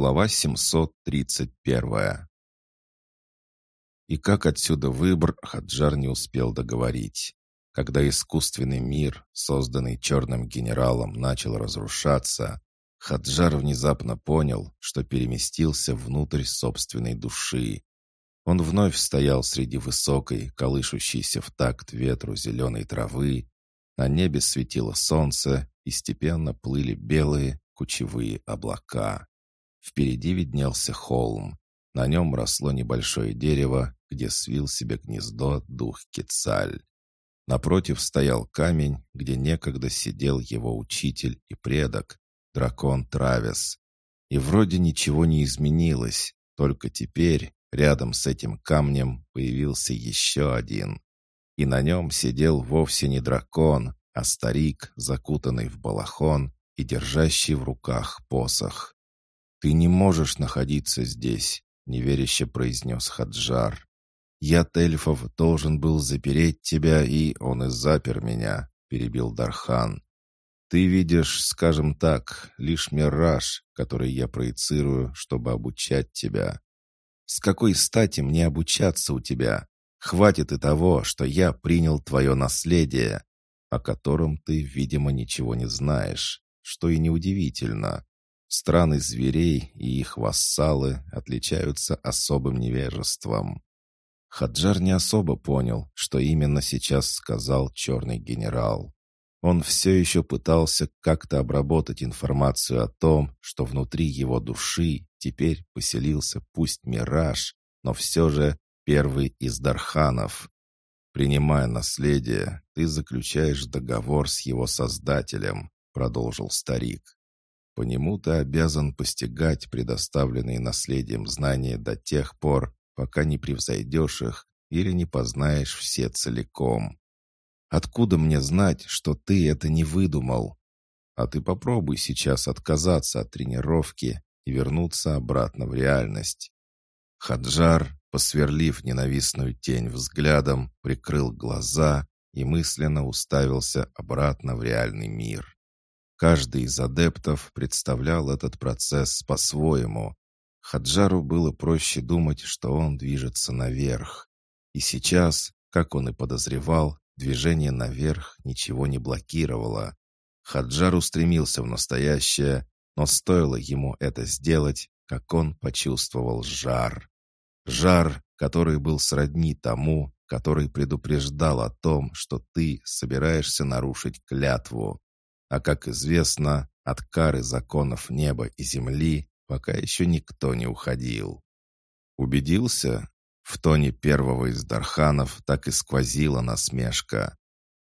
Глава 731 И как отсюда выбор, Хаджар не успел договорить. Когда искусственный мир, созданный черным генералом, начал разрушаться, Хаджар внезапно понял, что переместился внутрь собственной души. Он вновь стоял среди высокой, колышущейся в такт ветру зеленой травы. На небе светило солнце, и степенно плыли белые кучевые облака. Впереди виднелся холм. На нем росло небольшое дерево, где свил себе гнездо дух Кецаль. Напротив стоял камень, где некогда сидел его учитель и предок, дракон Травис. И вроде ничего не изменилось, только теперь рядом с этим камнем появился еще один. И на нем сидел вовсе не дракон, а старик, закутанный в балахон и держащий в руках посох. «Ты не можешь находиться здесь», — неверяще произнес Хаджар. «Я, Тельфов, должен был запереть тебя, и он и запер меня», — перебил Дархан. «Ты видишь, скажем так, лишь мираж, который я проецирую, чтобы обучать тебя. С какой стати мне обучаться у тебя? Хватит и того, что я принял твое наследие, о котором ты, видимо, ничего не знаешь, что и неудивительно. Страны зверей и их вассалы отличаются особым невежеством. Хаджар не особо понял, что именно сейчас сказал черный генерал. Он все еще пытался как-то обработать информацию о том, что внутри его души теперь поселился пусть мираж, но все же первый из Дарханов. Принимая наследие, ты заключаешь договор с его создателем, продолжил старик. По нему ты обязан постигать предоставленные наследием знания до тех пор, пока не превзойдешь их или не познаешь все целиком. Откуда мне знать, что ты это не выдумал? А ты попробуй сейчас отказаться от тренировки и вернуться обратно в реальность. Хаджар, посверлив ненавистную тень взглядом, прикрыл глаза и мысленно уставился обратно в реальный мир. Каждый из адептов представлял этот процесс по-своему. Хаджару было проще думать, что он движется наверх. И сейчас, как он и подозревал, движение наверх ничего не блокировало. Хаджар устремился в настоящее, но стоило ему это сделать, как он почувствовал жар. Жар, который был сродни тому, который предупреждал о том, что ты собираешься нарушить клятву. А как известно, от кары законов неба и земли пока еще никто не уходил. Убедился? В тоне первого из Дарханов так и сквозила насмешка.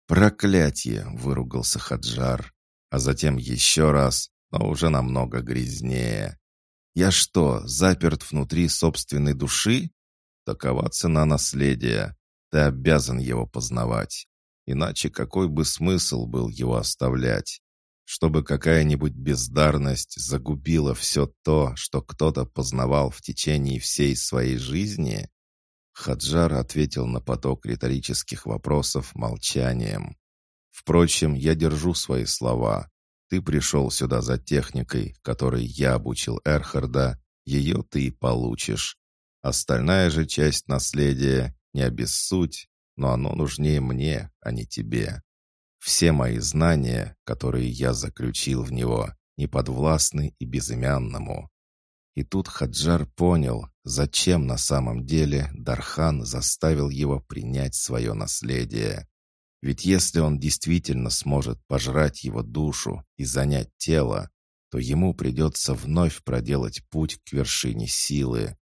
«Проклятие!» — выругался Хаджар, а затем еще раз, но уже намного грязнее. «Я что, заперт внутри собственной души? Такова цена наследия. Ты обязан его познавать. Иначе какой бы смысл был его оставлять? Чтобы какая-нибудь бездарность загубила все то, что кто-то познавал в течение всей своей жизни? Хаджар ответил на поток риторических вопросов молчанием. «Впрочем, я держу свои слова. Ты пришел сюда за техникой, которой я обучил Эрхарда, ее ты и получишь. Остальная же часть наследия не обессудь, но оно нужнее мне, а не тебе. Все мои знания, которые я заключил в него, не подвластны и безымянному. И тут Хаджар понял, зачем на самом деле Дархан заставил его принять свое наследие. Ведь если он действительно сможет пожрать его душу и занять тело, то ему придется вновь проделать путь к вершине силы,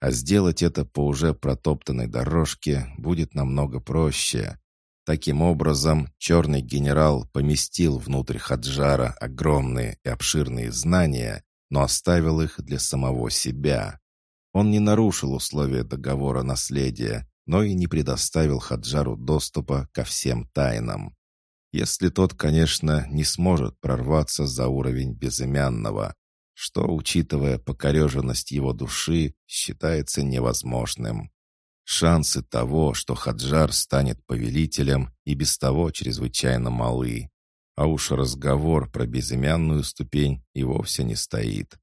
а сделать это по уже протоптанной дорожке будет намного проще. Таким образом, черный генерал поместил внутрь Хаджара огромные и обширные знания, но оставил их для самого себя. Он не нарушил условия договора наследия, но и не предоставил Хаджару доступа ко всем тайнам. Если тот, конечно, не сможет прорваться за уровень безымянного, что, учитывая покореженность его души, считается невозможным. Шансы того, что Хаджар станет повелителем, и без того чрезвычайно малы. А уж разговор про безымянную ступень и вовсе не стоит.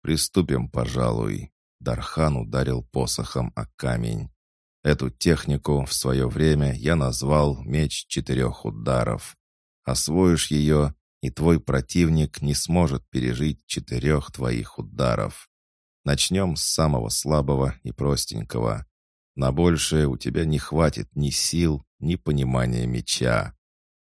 приступим, пожалуй». Дархан ударил посохом о камень. Эту технику в свое время я назвал «меч четырех ударов». Освоишь ее, и твой противник не сможет пережить четырех твоих ударов. Начнем с самого слабого и простенького. На большее у тебя не хватит ни сил, ни понимания меча.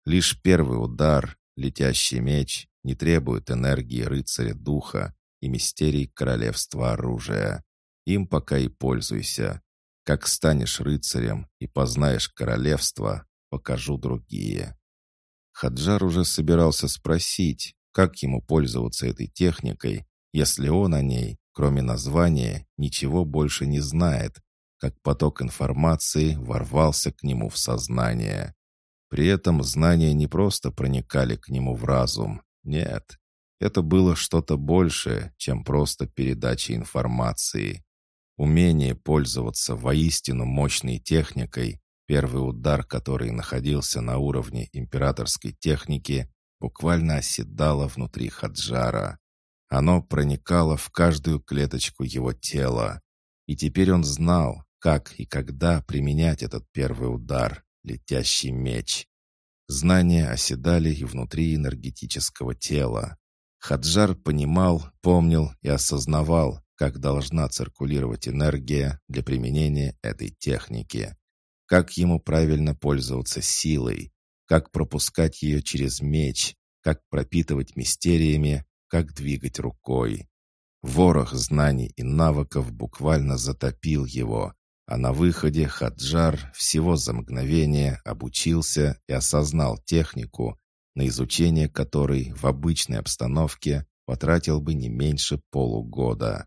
Лишь первый удар, летящий меч, не требует энергии рыцаря духа и мистерий королевства оружия. Им пока и пользуйся. Как станешь рыцарем и познаешь королевство, покажу другие. Хаджар уже собирался спросить, как ему пользоваться этой техникой, если он о ней, кроме названия, ничего больше не знает, как поток информации ворвался к нему в сознание. При этом знания не просто проникали к нему в разум. Нет, это было что-то большее, чем просто передача информации. Умение пользоваться воистину мощной техникой, первый удар, который находился на уровне императорской техники, буквально оседало внутри Хаджара. Оно проникало в каждую клеточку его тела. И теперь он знал, как и когда применять этот первый удар, летящий меч. Знания оседали и внутри энергетического тела. Хаджар понимал, помнил и осознавал, как должна циркулировать энергия для применения этой техники, как ему правильно пользоваться силой, как пропускать ее через меч, как пропитывать мистериями, как двигать рукой. Ворох знаний и навыков буквально затопил его, а на выходе Хаджар всего за мгновение обучился и осознал технику, на изучение которой в обычной обстановке потратил бы не меньше полугода.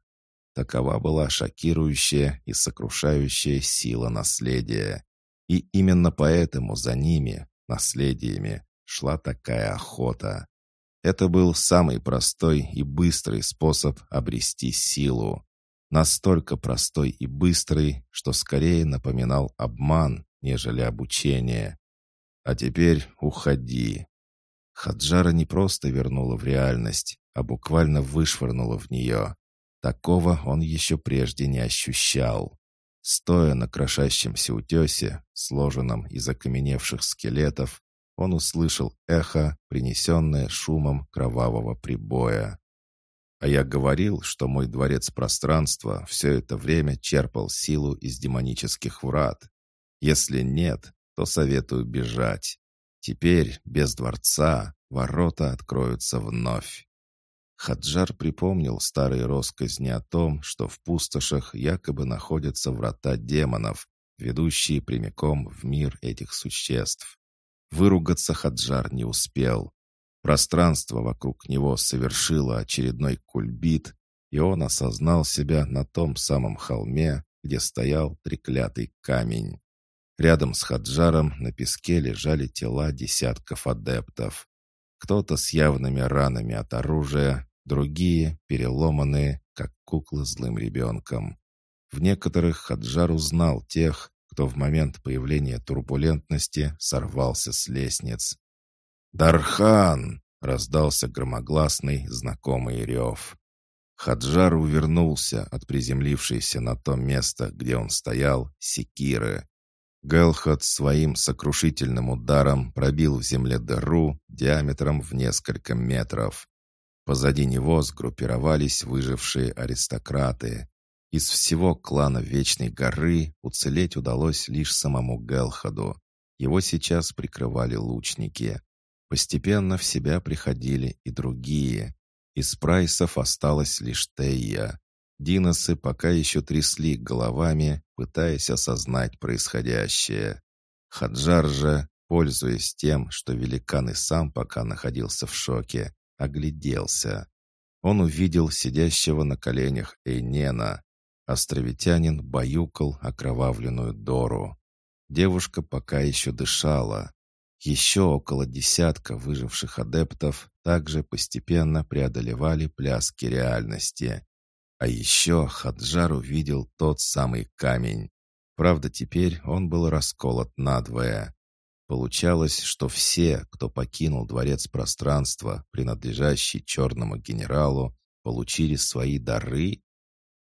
Такова была шокирующая и сокрушающая сила наследия. И именно поэтому за ними, наследиями, шла такая охота. Это был самый простой и быстрый способ обрести силу. Настолько простой и быстрый, что скорее напоминал обман, нежели обучение. А теперь уходи. Хаджара не просто вернула в реальность, а буквально вышвырнула в нее. Такого он еще прежде не ощущал. Стоя на крошащемся утесе, сложенном из окаменевших скелетов, он услышал эхо, принесенное шумом кровавого прибоя. А я говорил, что мой дворец пространства все это время черпал силу из демонических врат. Если нет, то советую бежать. Теперь, без дворца, ворота откроются вновь. Хаджар припомнил старые росказни о том, что в пустошах якобы находятся врата демонов, ведущие прямиком в мир этих существ. Выругаться Хаджар не успел. Пространство вокруг него совершило очередной кульбит, и он осознал себя на том самом холме, где стоял треклятый камень. Рядом с Хаджаром на песке лежали тела десятков адептов. Кто-то с явными ранами от оружия, другие переломанные, как куклы злым ребенком. В некоторых Хаджар узнал тех, кто в момент появления турбулентности сорвался с лестниц. «Дархан!» — раздался громогласный, знакомый рев. Хаджар увернулся от приземлившейся на то место, где он стоял, секиры. Гелхот своим сокрушительным ударом пробил в земле дыру диаметром в несколько метров. Позади него сгруппировались выжившие аристократы. Из всего клана Вечной горы уцелеть удалось лишь самому Гелхаду. Его сейчас прикрывали лучники. Постепенно в себя приходили и другие. Из прайсов осталась лишь Тея. Диносы пока еще трясли головами, пытаясь осознать происходящее. Хаджар же, пользуясь тем, что великан и сам пока находился в шоке, огляделся. Он увидел сидящего на коленях Эйнена. Островитянин баюкал окровавленную Дору. Девушка пока еще дышала. Еще около десятка выживших адептов также постепенно преодолевали пляски реальности. А еще Хаджар увидел тот самый камень. Правда, теперь он был расколот надвое. Получалось, что все, кто покинул дворец пространства, принадлежащий черному генералу, получили свои дары?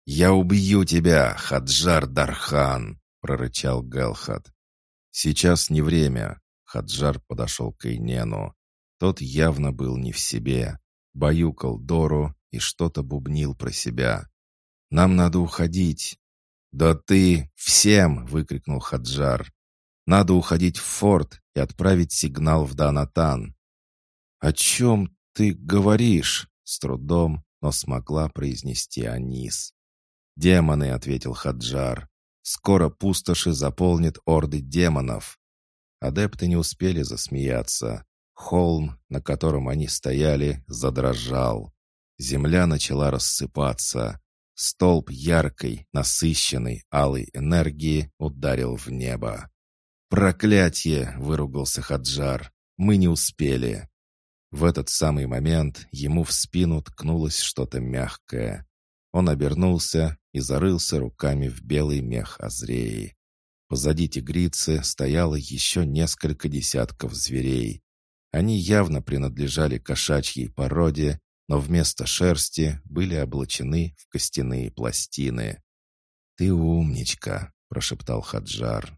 «Я убью тебя, Хаджар Дархан!» — прорычал Галхат. «Сейчас не время», — Хаджар подошел к Эйнену. Тот явно был не в себе, баюкал Дору и что-то бубнил про себя. «Нам надо уходить». «Да ты всем!» — выкрикнул Хаджар. «Надо уходить в форт и отправить сигнал в Данатан». «О чем ты говоришь?» — с трудом, но смогла произнести Анис. «Демоны», — ответил Хаджар. «Скоро пустоши заполнит орды демонов». Адепты не успели засмеяться. Холм, на котором они стояли, задрожал. Земля начала рассыпаться. Столб яркой, насыщенной, алой энергии ударил в небо. «Проклятье!» — выругался Хаджар. «Мы не успели!» В этот самый момент ему в спину ткнулось что-то мягкое. Он обернулся и зарылся руками в белый мех Азреи. Позади тигрицы стояло еще несколько десятков зверей. Они явно принадлежали кошачьей породе, но вместо шерсти были облачены в костяные пластины. «Ты умничка», — прошептал Хаджар.